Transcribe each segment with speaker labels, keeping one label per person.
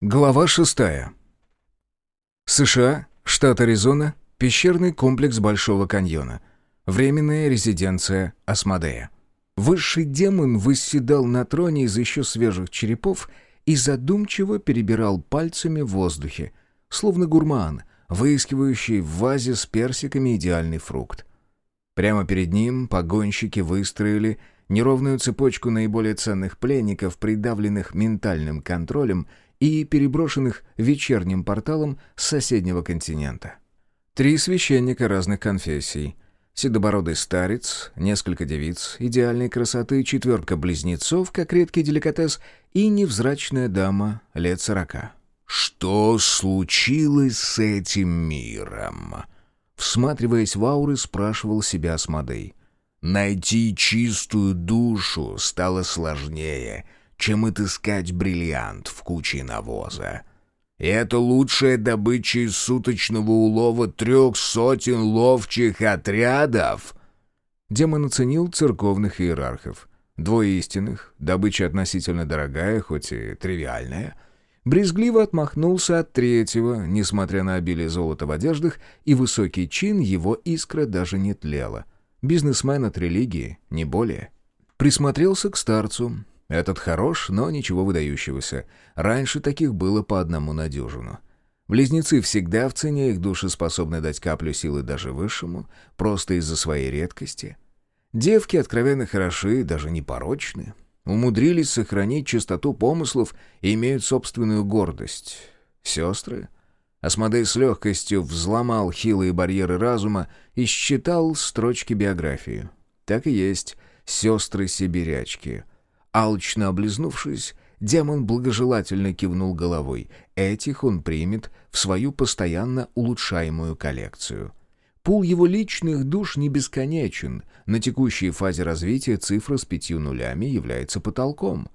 Speaker 1: Глава шестая. США, штат Аризона, пещерный комплекс Большого каньона. Временная резиденция Асмодея. Высший демон восседал на троне из еще свежих черепов и задумчиво перебирал пальцами в воздухе, словно гурман, выискивающий в вазе с персиками идеальный фрукт. Прямо перед ним погонщики выстроили неровную цепочку наиболее ценных пленников, придавленных ментальным контролем и переброшенных вечерним порталом с соседнего континента. Три священника разных конфессий. Седобородый старец, несколько девиц идеальной красоты, четверка близнецов, как редкий деликатес, и невзрачная дама лет сорока.
Speaker 2: «Что случилось с этим миром?»
Speaker 1: Всматриваясь в ауры, спрашивал себя Асмодей.
Speaker 2: «Найти чистую душу стало сложнее — чем отыскать бриллиант в куче навоза. И это лучшая добыча из суточного улова трех сотен ловчих отрядов.
Speaker 1: Демон оценил церковных иерархов. Двое истинных, добыча относительно дорогая, хоть и тривиальная. Брезгливо отмахнулся от третьего, несмотря на обилие золота в одеждах и высокий чин, его искра даже не тлела. Бизнесмен от религии, не более. Присмотрелся к старцу, этот хорош, но ничего выдающегося. Раньше таких было по одному на дюжину. Близнецы всегда в цене, их души способны дать каплю силы даже высшему, просто из-за своей редкости. Девки откровенно хороши, даже непорочны. Умудрились сохранить чистоту помыслов и имеют собственную гордость. Сестры? Асмодей с легкостью взломал хилые барьеры разума и считал строчки биографии. Так и есть, сестры-сибирячки — Алчно облизнувшись, демон благожелательно кивнул головой. Этих он примет в свою постоянно улучшаемую коллекцию. Пул его личных душ не бесконечен. На текущей фазе развития цифра с пятью нулями является потолком.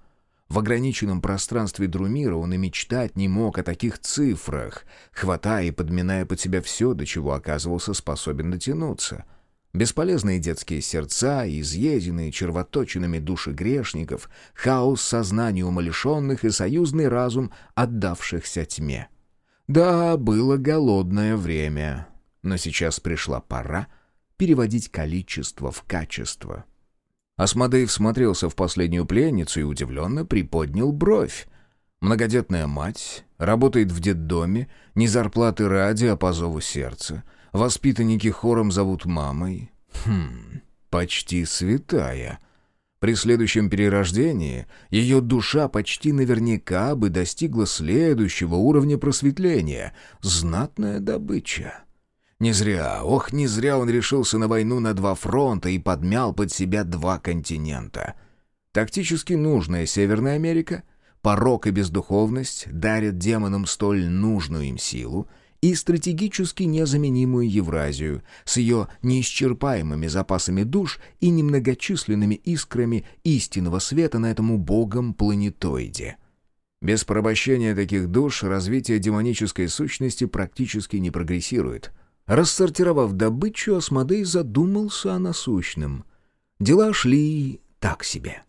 Speaker 1: В ограниченном пространстве Друмира он и мечтать не мог о таких цифрах, хватая и подминая под себя все, до чего оказывался способен дотянуться — Бесполезные детские сердца, изъеденные червоточинами души грешников, хаос сознания умалишенных и союзный разум, отдавшихся тьме. Да, было голодное время, но сейчас пришла пора переводить количество в качество. Асмодей всмотрелся в последнюю пленницу и удивленно приподнял бровь. Многодетная мать, работает в детдоме, ни зарплаты ради, а по зову сердца — Воспитанники хором зовут мамой. Хм, почти святая. При следующем перерождении ее душа почти наверняка бы достигла следующего уровня просветления. Знатная добыча. Не зря, ох, не зря он решился на войну на два фронта и подмял под себя два континента. Тактически нужная Северная Америка, порок и бездуховность дарят демонам столь нужную им силу — и стратегически незаменимую Евразию с ее неисчерпаемыми запасами душ и немногочисленными искрами истинного света на этом убогом планетоиде. Без порабощения таких душ развитие демонической сущности практически не прогрессирует. Рассортировав добычу, Асмодей задумался о насущном. Дела шли так себе.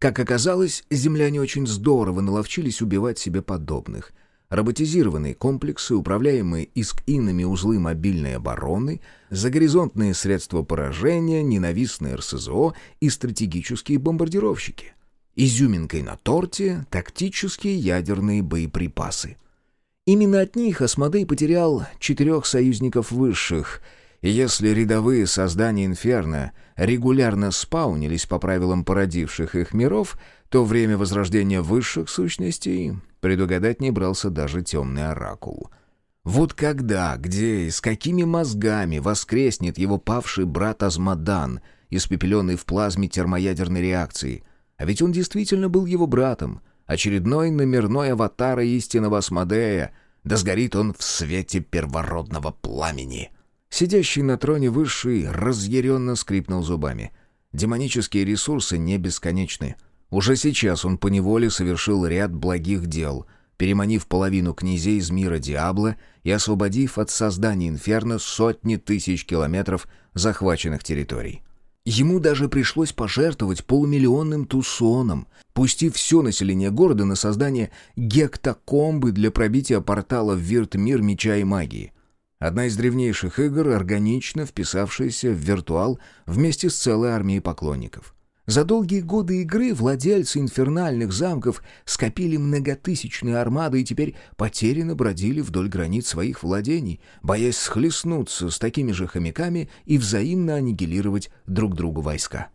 Speaker 1: Как оказалось, земляне очень здорово наловчились убивать себе подобных — роботизированные комплексы, управляемые искинами узлы мобильной обороны, загоризонтные средства поражения, ненавистные РСЗО и стратегические бомбардировщики. Изюминкой на торте — тактические ядерные боеприпасы. Именно от них Асмодей потерял четырех союзников высших — если рядовые создания Инферно регулярно спаунились по правилам породивших их миров, то время возрождения высших сущностей предугадать не брался даже темный оракул. Вот когда, где и с какими мозгами воскреснет его павший брат Азмадан, испепеленный в плазме термоядерной реакции? А ведь он действительно был его братом, очередной номерной аватар истинного Асмодея, да сгорит он в свете первородного пламени. Сидящий на троне высший разъяренно скрипнул зубами. Демонические ресурсы не бесконечны — уже сейчас он поневоле совершил ряд благих дел, переманив половину князей из мира Диабло и освободив от создания инферно сотни тысяч километров захваченных территорий. Ему даже пришлось пожертвовать полумиллионным тусоном, пустив все население города на создание гектокомбы для пробития портала в вирт-мир меча и магии. Одна из древнейших игр, органично вписавшаяся в виртуал вместе с целой армией поклонников. За долгие годы игры владельцы инфернальных замков скопили многотысячные армады и теперь потерянно бродили вдоль границ своих владений, боясь схлестнуться с такими же хомяками и взаимно аннигилировать друг другу войска.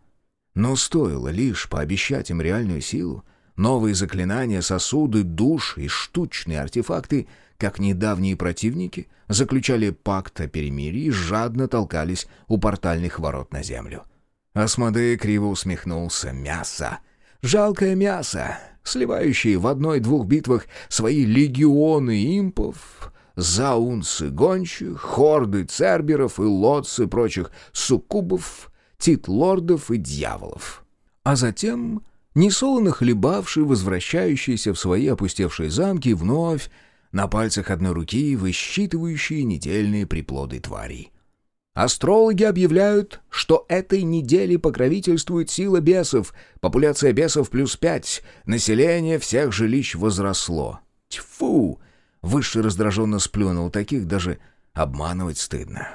Speaker 1: Но стоило лишь пообещать им реальную силу, новые заклинания, сосуды, душ и штучные артефакты, как недавние противники, заключали пакт о перемирии и жадно толкались у портальных ворот на землю. Асмодей криво усмехнулся. «Мясо! Жалкое мясо! Сливающие в одной-двух битвах свои легионы импов, заунцы гончих, хорды церберов и лотцы прочих суккубов, титлордов и дьяволов. А затем, несолоно хлебавший, возвращающийся в свои опустевшие замки, вновь на пальцах одной руки высчитывающие недельные приплоды тварей. Астрологи объявляют, что этой неделе покровительствует сила бесов. Популяция бесов плюс пять. Население всех жилищ возросло. Тьфу! Высший раздраженно сплюнул. Таких даже обманывать стыдно.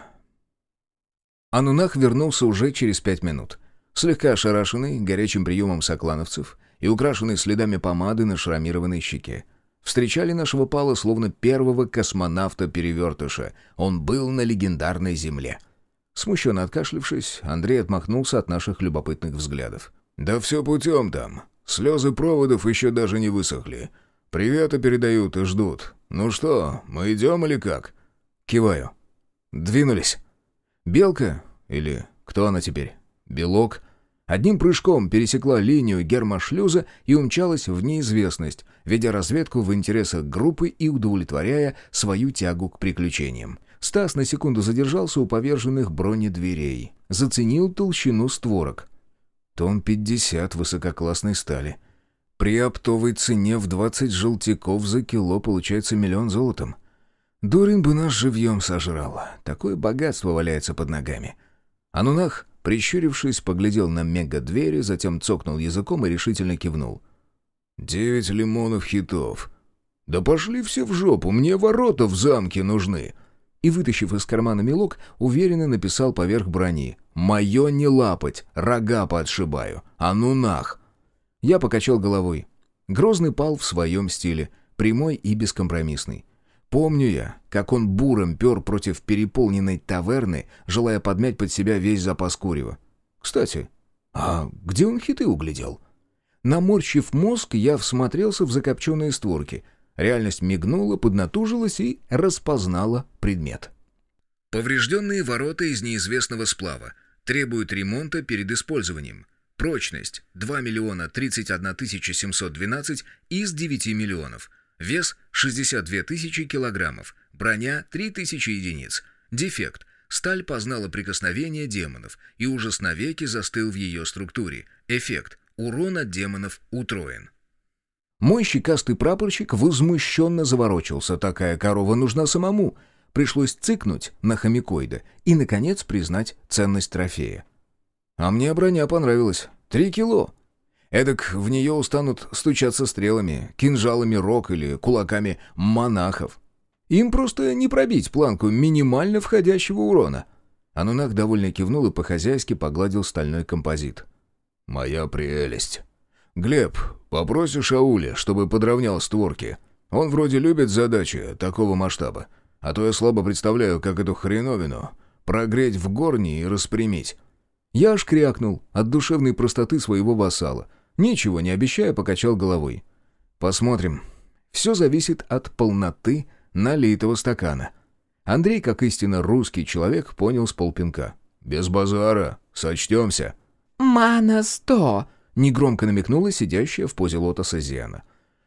Speaker 1: Анунах вернулся уже через пять минут. Слегка ошарашенный горячим приемом соклановцев и украшенный следами помады на шрамированной щеке. Встречали нашего пала словно первого космонавта-перевертыша. Он был на легендарной земле — Смущенно откашлившись, Андрей отмахнулся от наших любопытных взглядов. «Да все путем там. Слезы проводов еще даже не высохли. Приветы передают и ждут. Ну что, мы идем или как?» Киваю. «Двинулись». Белка, или кто она теперь? Белок, одним прыжком пересекла линию гермошлюза и умчалась в неизвестность, ведя разведку в интересах группы и удовлетворяя свою тягу к приключениям. Стас на секунду задержался у поверженных бронедверей. Заценил толщину створок. Тон 50 высококлассной стали. При оптовой цене в 20 желтяков за кило получается миллион золотом. Дурин бы нас живьем сожрал. Такое богатство валяется под ногами. Анунах, прищурившись, поглядел на мега-двери, затем цокнул языком и решительно кивнул. «Девять лимонов хитов. Да пошли все в жопу, мне ворота в замке нужны!» и, вытащив из кармана мелок, уверенно написал поверх брони «Мое не лапать, рога подшибаю, а ну нах!» Я покачал головой. Грозный пал в своем стиле, прямой и бескомпромиссный. Помню я, как он буром пер против переполненной таверны, желая подмять под себя весь запас курева. Кстати, а где он хиты углядел? Наморщив мозг, я всмотрелся в закопченные створки — Реальность мигнула, поднатужилась и распознала предмет.
Speaker 3: Поврежденные ворота из неизвестного сплава. Требуют ремонта перед использованием. Прочность 2 миллиона 31 712 из 9 миллионов. Вес 62 тысячи килограммов. Броня 3000 единиц. Дефект. Сталь познала прикосновение демонов и ужас навеки застыл в ее структуре. Эффект. Урон от демонов утроен.
Speaker 1: Мой щекастый прапорщик возмущенно заворочился. Такая корова нужна самому. Пришлось цикнуть на хомикоида и, наконец, признать ценность трофея. А мне броня понравилась. Три кило. Эдак в нее устанут стучаться стрелами, кинжалами рок или кулаками монахов. Им просто не пробить планку минимально входящего урона. Анунак довольно кивнул и по-хозяйски погладил стальной композит. «Моя прелесть!» «Глеб, попросишь Ауля, чтобы подровнял створки. Он вроде любит задачи такого масштаба. А то я слабо представляю, как эту хреновину прогреть в горне и распрямить». Я аж крякнул от душевной простоты своего вассала. Ничего не обещая, покачал головой. «Посмотрим. Все зависит от полноты налитого стакана». Андрей, как истинно русский человек, понял с полпинка. «Без базара. Сочтемся».
Speaker 4: «Мана сто!»
Speaker 1: Негромко намекнула сидящая в позе лотоса Зиана.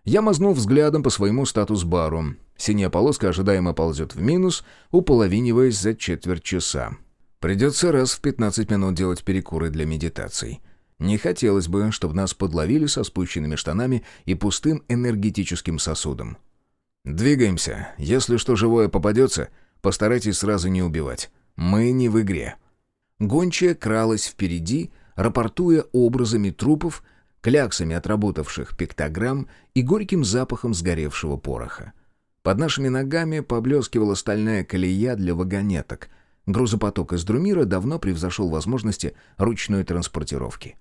Speaker 1: Я мазнул взглядом по своему статус-бару. Синяя полоска ожидаемо ползет в минус, уполовиниваясь за четверть часа. Придется раз в 15 минут делать перекуры для медитаций. Не хотелось бы, чтобы нас подловили со спущенными штанами и пустым энергетическим сосудом. «Двигаемся. Если что живое попадется, постарайтесь сразу не убивать. Мы не в игре». Гончая кралась впереди, рапортуя образами трупов, кляксами отработавших пиктограмм и горьким запахом сгоревшего пороха. Под нашими ногами поблескивала стальная колея для вагонеток. Грузопоток из Друмира давно превзошел возможности ручной транспортировки.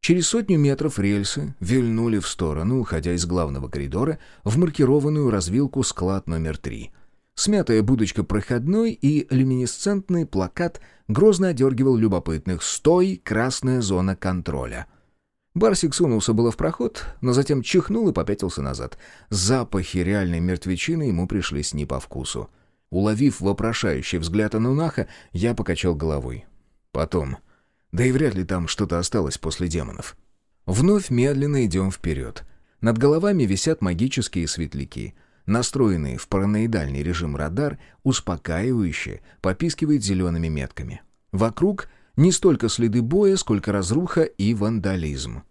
Speaker 1: Через сотню метров рельсы вильнули в сторону, уходя из главного коридора, в маркированную развилку склад номер три. Смятая будочка проходной и люминесцентный плакат грозно одергивал любопытных «Стой! Красная зона контроля!» Барсик сунулся было в проход, но затем чихнул и попятился назад. Запахи реальной мертвечины ему пришлись не по вкусу. Уловив вопрошающий взгляд Анунаха, я покачал головой. Потом. Да и вряд ли там что-то осталось после демонов. Вновь медленно идем вперед. Над головами висят магические светляки. Настроенный в параноидальный режим радар успокаивающе попискивает зелеными метками. Вокруг — не столько следы боя, сколько разруха и вандализм.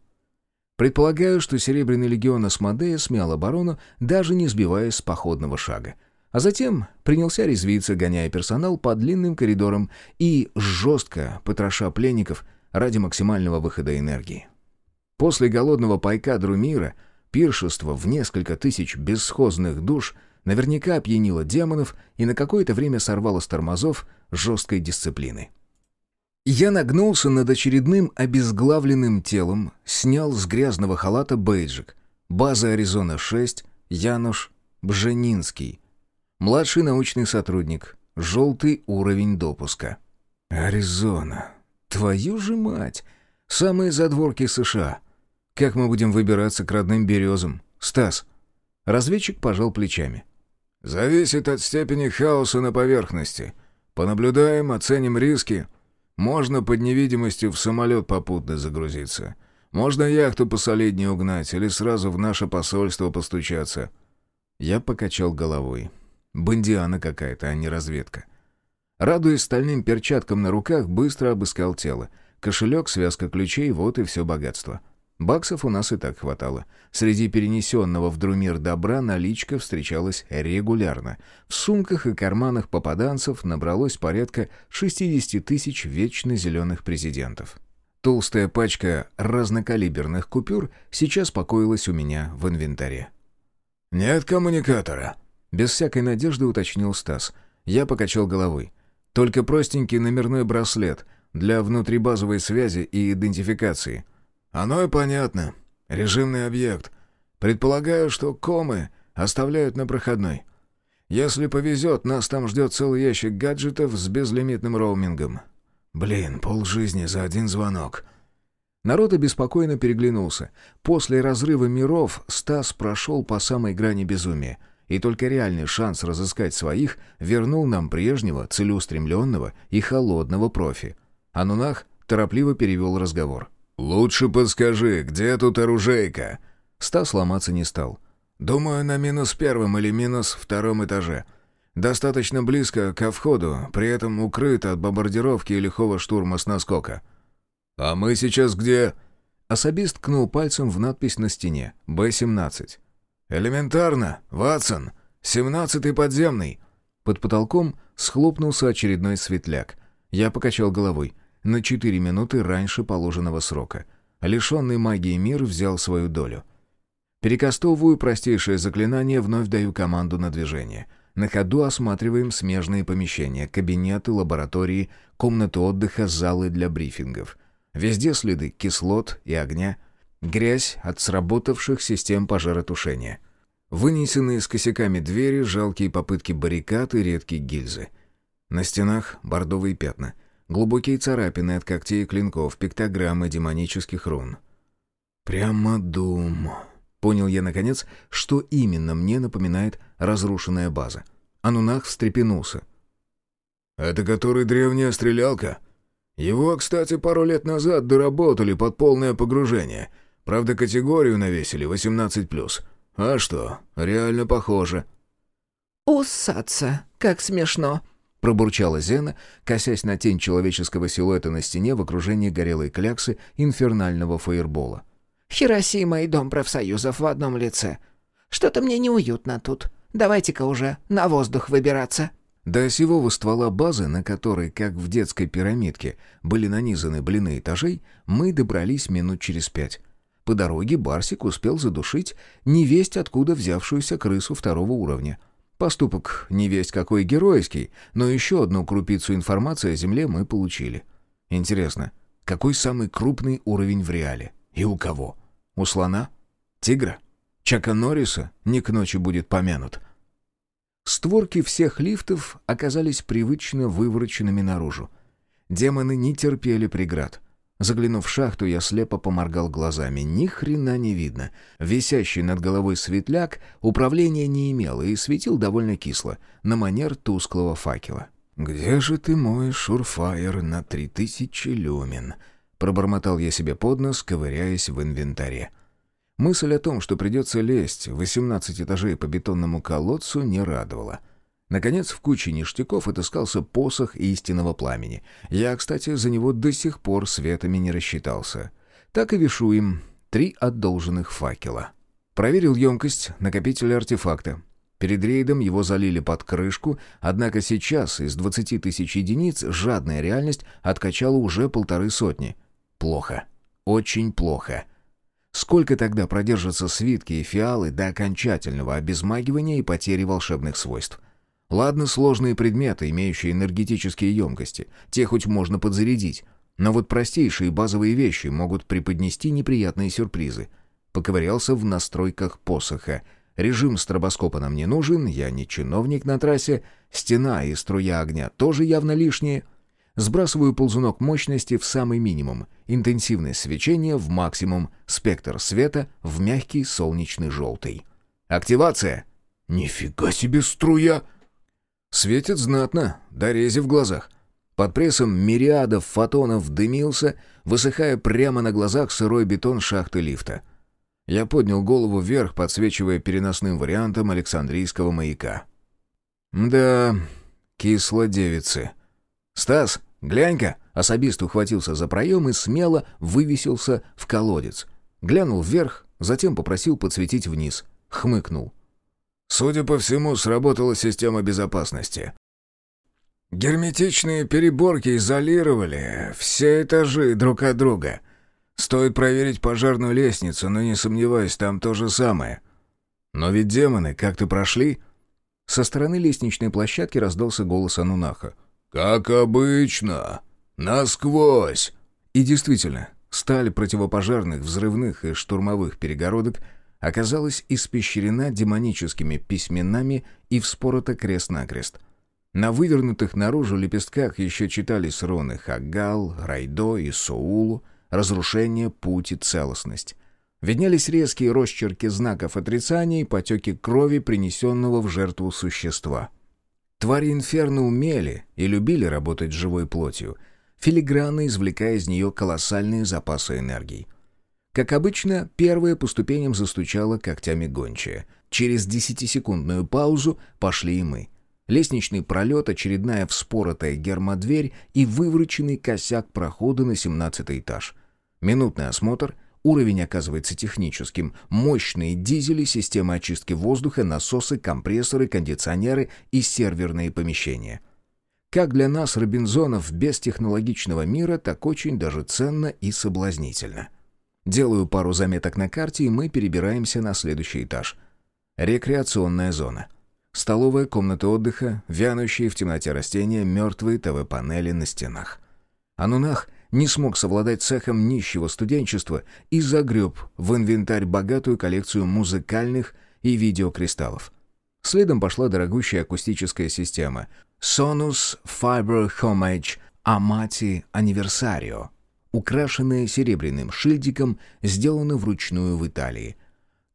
Speaker 1: Предполагаю, что Серебряный легион Асмодея смял оборону, даже не сбиваясь с походного шага. А затем принялся резвиться, гоняя персонал по длинным коридорам и жестко потроша пленников ради максимального выхода энергии. После голодного пайка Друмира пиршество в несколько тысяч бесхозных душ наверняка опьянило демонов и на какое-то время сорвало с тормозов жесткой дисциплины. Я нагнулся над очередным обезглавленным телом, снял с грязного халата бейджик. База Аризона-6, Януш Бженинский. Младший научный сотрудник. Желтый уровень допуска. Аризона. Твою же мать! Самые задворки США. Как мы будем выбираться к родным березам? Стас. Разведчик пожал плечами.
Speaker 2: Зависит от степени хаоса на поверхности. Понаблюдаем, оценим риски — можно под невидимостью в самолет попутно загрузиться. Можно яхту посолиднее угнать или сразу в наше посольство постучаться».
Speaker 1: Я покачал головой. Бандиана какая-то, а не разведка. Радуясь стальным перчаткам на руках, быстро обыскал тело. Кошелек, связка ключей — вот и все богатство. Баксов у нас и так хватало. Среди перенесенного в Друмир добра наличка встречалась регулярно. В сумках и карманах попаданцев набралось порядка 60 тысяч вечно зеленых президентов. Толстая пачка разнокалиберных купюр сейчас покоилась у меня в инвентаре.
Speaker 2: «Нет коммуникатора», —
Speaker 1: без всякой надежды уточнил Стас. Я покачал головой. «Только простенький номерной браслет для внутрибазовой связи и идентификации».
Speaker 2: «Оно и понятно. Режимный объект. Предполагаю, что комы оставляют на проходной. Если повезет, нас там ждет целый ящик гаджетов с безлимитным роумингом. Блин, полжизни за один звонок».
Speaker 1: Народ обеспокоенно переглянулся. После разрыва миров Стас прошел по самой грани безумия, и только реальный шанс разыскать своих вернул нам прежнего, целеустремленного и холодного профи. Анунах торопливо перевел разговор.
Speaker 2: «Лучше подскажи, где тут оружейка?»
Speaker 1: Стас ломаться не стал.
Speaker 2: «Думаю, на минус первом или минус втором этаже. Достаточно близко ко входу, при этом укрыт от бомбардировки и лихого штурма с наскока». «А мы сейчас где?»
Speaker 1: Особист ткнул пальцем в надпись на стене «Б-17».
Speaker 2: «Элементарно, Ватсон. Семнадцатый подземный».
Speaker 1: Под потолком схлопнулся очередной светляк. Я покачал головой на 4 минуты раньше положенного срока. Лишенный магии мир взял свою долю. Перекастовываю простейшее заклинание, вновь даю команду на движение. На ходу осматриваем смежные помещения, кабинеты, лаборатории, комнаты отдыха, залы для брифингов. Везде следы кислот и огня, грязь от сработавших систем пожаротушения. Вынесенные с косяками двери, жалкие попытки баррикад и редкие гильзы. На стенах бордовые пятна — Глубокие царапины от когтей и клинков, пиктограммы демонических рун. «Прямо дум», — понял я наконец, что именно мне напоминает разрушенная база. Анунах встрепенулся.
Speaker 2: «Это который древняя стрелялка? Его, кстати, пару лет назад доработали под полное погружение. Правда, категорию навесили 18+. А что, реально похоже».
Speaker 4: «Усаться, как смешно», —
Speaker 1: пробурчала Зена, косясь на тень человеческого силуэта на стене в окружении горелой кляксы инфернального фаербола.
Speaker 4: «Хиросима и Дом профсоюзов в одном лице. Что-то мне неуютно тут. Давайте-ка уже на воздух выбираться».
Speaker 1: До осевого ствола базы, на которой, как в детской пирамидке, были нанизаны блины этажей, мы добрались минут через пять. По дороге Барсик успел задушить невесть откуда взявшуюся крысу второго уровня. Поступок невесть какой геройский, но еще одну крупицу информации о Земле мы получили. Интересно, какой самый крупный уровень в реале? И у кого? У слона? Тигра? Чака Норриса не к ночи будет помянут. Створки всех лифтов оказались привычно вывороченными наружу. Демоны не терпели преград. Заглянув в шахту, я слепо поморгал глазами. Ни хрена не видно. Висящий над головой светляк управления не имел и светил довольно кисло, на манер тусклого факела. «Где же ты мой шурфайер на три тысячи люмен?» Пробормотал я себе под нос, ковыряясь в инвентаре. Мысль о том, что придется лезть 18 этажей по бетонному колодцу, не радовала. Наконец, в куче ништяков отыскался посох истинного пламени. Я, кстати, за него до сих пор светами не рассчитался. Так и вешу им три одолженных факела. Проверил емкость накопителя артефакта. Перед рейдом его залили под крышку, однако сейчас из 20 тысяч единиц жадная реальность откачала уже полторы сотни. Плохо. Очень плохо. Сколько тогда продержатся свитки и фиалы до окончательного обезмагивания и потери волшебных свойств? Ладно, сложные предметы, имеющие энергетические емкости, те хоть можно подзарядить. Но вот простейшие базовые вещи могут преподнести неприятные сюрпризы. Поковырялся в настройках посоха. Режим стробоскопа нам не нужен, я не чиновник на трассе, стена и струя огня тоже явно лишние — Сбрасываю ползунок мощности в самый минимум, интенсивность свечения в максимум, спектр света в мягкий солнечный желтый. Активация! Нифига себе струя! Светит знатно, дорези в глазах. Под прессом мириадов фотонов дымился, высыхая прямо на глазах сырой бетон шахты лифта. Я поднял голову вверх, подсвечивая переносным вариантом Александрийского маяка. «Да, кисло девицы. Стас, «Глянь-ка!» Особист ухватился за проем и смело вывесился в колодец. Глянул вверх, затем попросил подсветить вниз. Хмыкнул. «Судя по всему, сработала система безопасности. Герметичные переборки изолировали все этажи друг от друга. Стоит проверить пожарную лестницу, но не сомневаюсь, там то же самое. Но ведь демоны как-то прошли...» Со стороны лестничной площадки раздался голос Анунаха. «Как обычно. Насквозь». И действительно, сталь противопожарных, взрывных и штурмовых перегородок оказалась испещрена демоническими письменами и вспорота крест-накрест. На вывернутых наружу лепестках еще читались руны Хагал, Райдо и Соулу, разрушение, путь и целостность. Виднелись резкие росчерки знаков отрицания и потеки крови, принесенного в жертву существа — Твари инферно умели и любили работать живой плотью, филигранно извлекая из нее колоссальные запасы энергии. Как обычно, первая по ступеням застучала когтями гончая. Через десятисекундную паузу пошли и мы. Лестничный пролет, очередная вспоротая гермодверь и вывороченный косяк прохода на семнадцатый этаж. Минутный осмотр — Уровень оказывается техническим. Мощные дизели, система очистки воздуха, насосы, компрессоры, кондиционеры и серверные помещения. Как для нас, Робинзонов, без технологичного мира, так очень даже ценно и соблазнительно. Делаю пару заметок на карте, и мы перебираемся на следующий этаж. Рекреационная зона. Столовая, комната отдыха, вянущие в темноте растения, мертвые ТВ-панели на стенах. Анунах — не смог совладать с эхом нищего студенчества и загреб в инвентарь богатую коллекцию музыкальных и видеокристаллов. Следом пошла дорогущая акустическая система Sonus Fiber Homage Amati Anniversario, украшенная серебряным шильдиком, сделана вручную в Италии.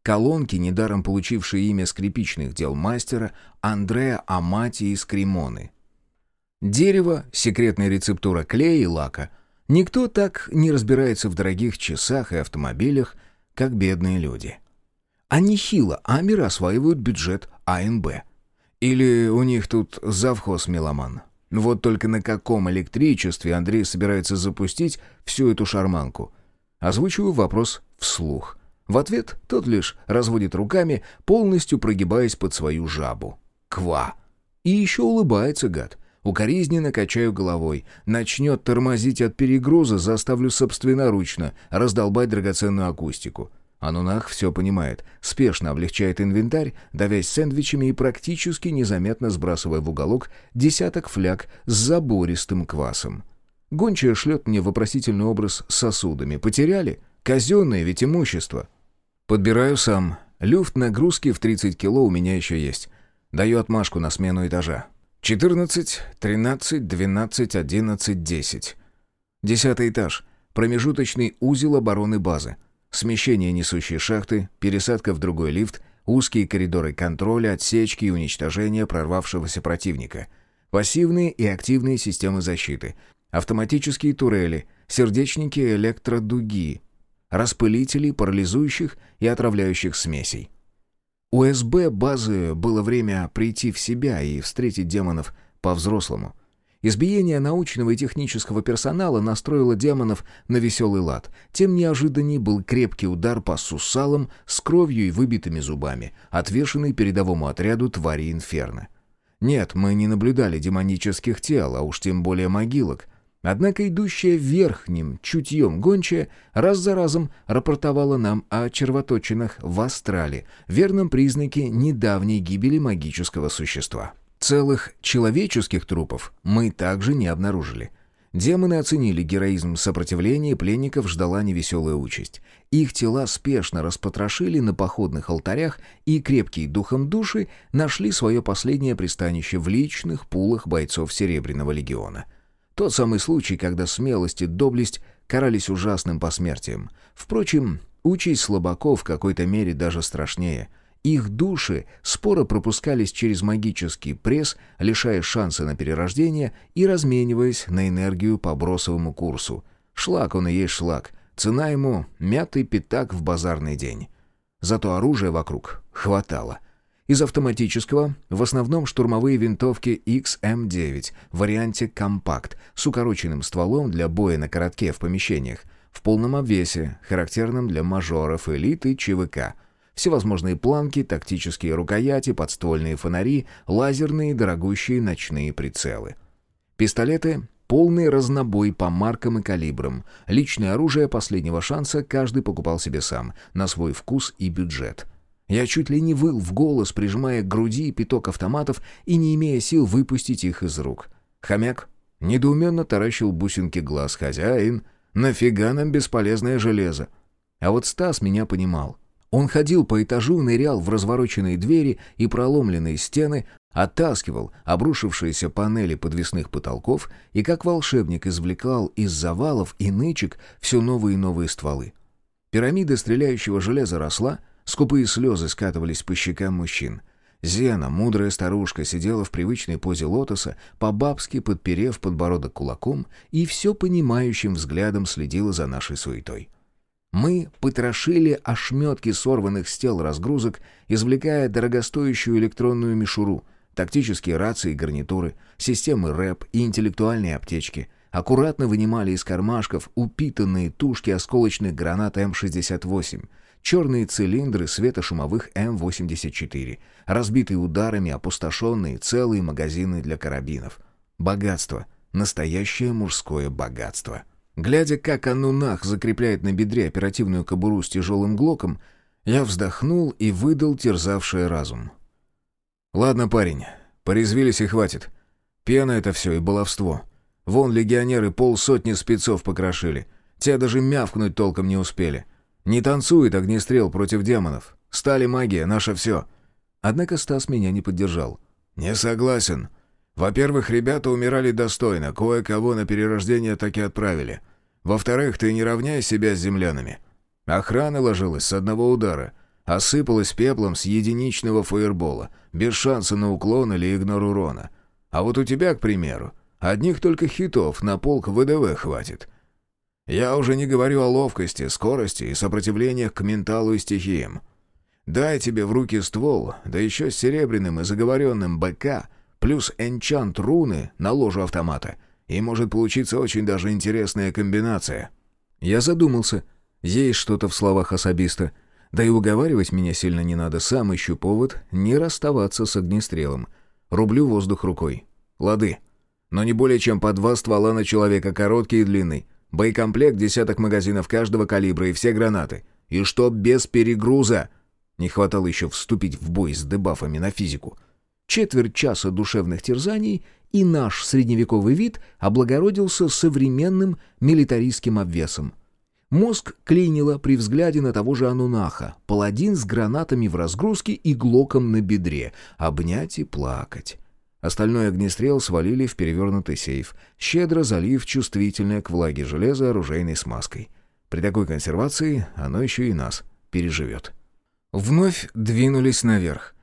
Speaker 1: Колонки, недаром получившие имя скрипичных дел мастера Андреа Амати из Кремоны. Дерево, секретная рецептура клея и лака — Никто так не разбирается в дорогих часах и автомобилях, как бедные люди. Они хило Амеры осваивают бюджет АНБ. Или у них тут завхоз меломан. Вот только на каком электричестве Андрей собирается запустить всю эту шарманку? Озвучиваю вопрос вслух. В ответ тот лишь разводит руками, полностью прогибаясь под свою жабу. Ква. И еще улыбается гад. Укоризненно качаю головой. Начнет тормозить от перегруза, заставлю собственноручно раздолбать драгоценную акустику. Анунах все понимает, спешно облегчает инвентарь, давясь сэндвичами и практически незаметно сбрасывая в уголок десяток фляг с забористым квасом. Гончая шлет мне вопросительный образ с сосудами. Потеряли? Казенное ведь имущество. Подбираю сам. Люфт нагрузки в 30 кило у меня еще есть. Даю отмашку на смену этажа. 14, 13, 12, 11, 10. Десятый этаж. Промежуточный узел обороны базы. Смещение несущей шахты, пересадка в другой лифт, узкие коридоры контроля, отсечки и уничтожения прорвавшегося противника. Пассивные и активные системы защиты. Автоматические турели, сердечники электродуги, распылителей, парализующих и отравляющих смесей. У СБ базы было время прийти в себя и встретить демонов по-взрослому. Избиение научного и технического персонала настроило демонов на веселый лад. Тем неожиданней был крепкий удар по сусалам с кровью и выбитыми зубами, отвешенный передовому отряду твари инферно. Нет, мы не наблюдали демонических тел, а уж тем более могилок, Однако идущая верхним чутьем гончая раз за разом рапортовала нам о червоточинах в астрале, верном признаке недавней гибели магического существа. Целых человеческих трупов мы также не обнаружили. Демоны оценили героизм сопротивления, и пленников ждала невеселая участь. Их тела спешно распотрошили на походных алтарях, и крепкие духом души нашли свое последнее пристанище в личных пулах бойцов Серебряного легиона — тот самый случай, когда смелость и доблесть карались ужасным посмертием. Впрочем, участь слабаков в какой-то мере даже страшнее. Их души споро пропускались через магический пресс, лишая шанса на перерождение и размениваясь на энергию по бросовому курсу. Шлак он и есть шлак. Цена ему — мятый пятак в базарный день. Зато оружия вокруг хватало. Из автоматического в основном штурмовые винтовки XM9 в варианте «Компакт» с укороченным стволом для боя на коротке в помещениях, в полном обвесе, характерном для мажоров, элит и ЧВК. Всевозможные планки, тактические рукояти, подствольные фонари, лазерные дорогущие ночные прицелы. Пистолеты Полный разнобой по маркам и калибрам. Личное оружие последнего шанса каждый покупал себе сам, на свой вкус и бюджет. Я чуть ли не выл в голос, прижимая к груди пяток автоматов и не имея сил выпустить их из рук. Хомяк недоуменно таращил бусинки глаз. «Хозяин, нафига нам бесполезное железо?» А вот Стас меня понимал. Он ходил по этажу, нырял в развороченные двери и проломленные стены, оттаскивал обрушившиеся панели подвесных потолков и как волшебник извлекал из завалов и нычек все новые и новые стволы. Пирамида стреляющего железа росла — Скупые слезы скатывались по щекам мужчин. Зена, мудрая старушка, сидела в привычной позе лотоса, по-бабски подперев подбородок кулаком и все понимающим взглядом следила за нашей суетой. Мы потрошили ошметки сорванных с тел разгрузок, извлекая дорогостоящую электронную мишуру, тактические рации и гарнитуры, системы рэп и интеллектуальные аптечки, аккуратно вынимали из кармашков упитанные тушки осколочных гранат М-68, черные цилиндры светошумовых М-84, разбитые ударами, опустошенные целые магазины для карабинов. Богатство. Настоящее мужское богатство. Глядя, как Анунах закрепляет на бедре оперативную кобуру с тяжелым глоком, я вздохнул и выдал терзавший разум. «Ладно, парень, порезвились и хватит. Пена это все и баловство. Вон легионеры полсотни спецов покрошили. Те даже мявкнуть толком не успели. Не танцует огнестрел против демонов. Стали магия, наше все. Однако Стас меня не поддержал. «Не согласен. Во-первых, ребята умирали достойно, кое-кого на перерождение таки отправили. Во-вторых, ты не равняй себя с землянами. Охрана ложилась с одного удара, осыпалась пеплом с единичного фаербола, без шанса на уклон или игнор урона. А вот у тебя, к примеру, одних только хитов на полк ВДВ хватит. Я уже не говорю о ловкости, скорости и сопротивлениях к менталу и стихиям. Дай тебе в руки ствол, да еще с серебряным и заговоренным БК, плюс энчант руны на ложу автомата, и может получиться очень даже интересная комбинация». Я задумался. Есть что-то в словах особиста. Да и уговаривать меня сильно не надо, сам ищу повод не расставаться с огнестрелом. Рублю воздух рукой. Лады. Но не более чем по два ствола на человека, короткий и длинный. Боекомплект, десяток магазинов каждого калибра и все гранаты. И чтоб без перегруза. Не хватало еще вступить в бой с дебафами на физику. Четверть часа душевных терзаний, и наш средневековый вид облагородился современным милитаристским обвесом. Мозг клинило при взгляде на того же Анунаха, паладин с гранатами в разгрузке и глоком на бедре, обнять и плакать. Остальной огнестрел свалили в перевернутый сейф, щедро залив чувствительное к влаге железо оружейной смазкой. При такой консервации оно еще и нас переживет. Вновь двинулись наверх.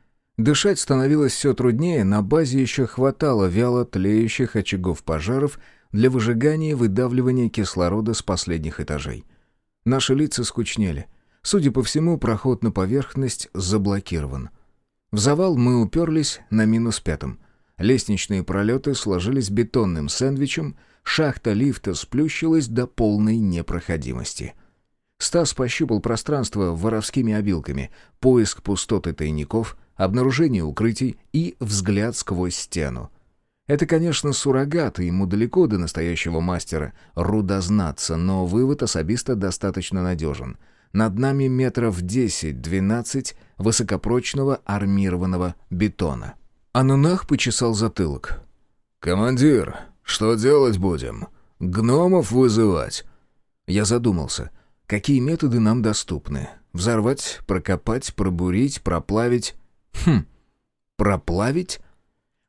Speaker 1: Дышать становилось все труднее, на базе еще хватало вяло тлеющих очагов пожаров для выжигания и выдавливания кислорода с последних этажей. Наши лица скучнели. Судя по всему, проход на поверхность заблокирован. В завал мы уперлись на минус пятом. Лестничные пролеты сложились бетонным сэндвичем, шахта лифта сплющилась до полной непроходимости. Стас пощупал пространство воровскими обилками, поиск пустоты тайников, обнаружение укрытий и взгляд сквозь стену. Это, конечно, суррогат, и ему далеко до настоящего мастера рудознаться, но вывод особиста достаточно надежен. Над нами метров 10-12 высокопрочного армированного бетона. Анунах почесал затылок.
Speaker 2: «Командир, что делать будем? Гномов вызывать?»
Speaker 1: Я задумался. Какие методы нам доступны? Взорвать, прокопать, пробурить, проплавить? Хм, проплавить?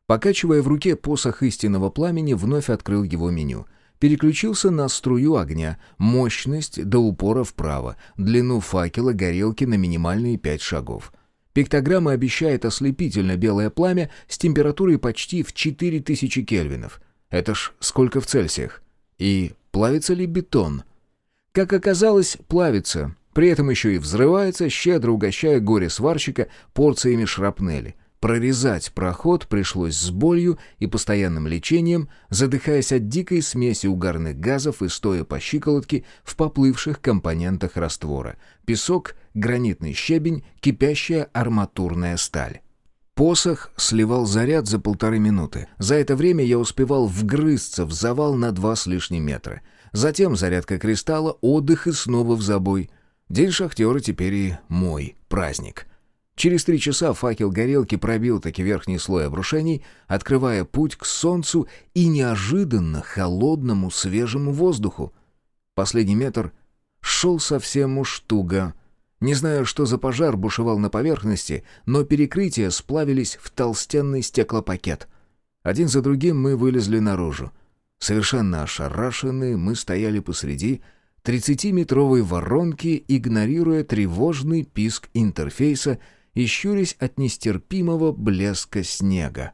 Speaker 1: Покачивая в руке посох истинного пламени, вновь открыл его меню. Переключился на струю огня, мощность до упора вправо, длину факела горелки на минимальные пять шагов. Пиктограмма обещает ослепительно белое пламя с температурой почти в 4000 кельвинов. Это ж сколько в Цельсиях? И плавится ли бетон? Как оказалось, плавится. При этом еще и взрывается, щедро угощая горе сварщика порциями шрапнели. Прорезать проход пришлось с болью и постоянным лечением, задыхаясь от дикой смеси угарных газов и стоя по щиколотке в поплывших компонентах раствора. Песок, гранитный щебень, кипящая арматурная сталь. Посох сливал заряд за полторы минуты. За это время я успевал вгрызться в завал на два с лишним метра. Затем зарядка кристалла, отдых и снова в забой. День шахтера теперь и мой праздник. Через три часа факел горелки пробил таки верхний слой обрушений, открывая путь к солнцу и неожиданно холодному свежему воздуху. Последний метр шел совсем уж туго. Не знаю, что за пожар бушевал на поверхности, но перекрытия сплавились в толстенный стеклопакет. Один за другим мы вылезли наружу. Совершенно ошарашенные мы стояли посреди тридцатиметровой воронки, игнорируя тревожный писк интерфейса и щурясь от нестерпимого блеска снега.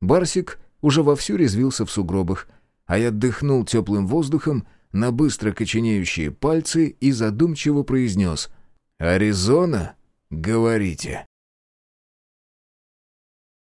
Speaker 1: Барсик уже вовсю резвился в сугробах, а я дыхнул теплым воздухом на быстро коченеющие пальцы и задумчиво произнес «Аризона, говорите».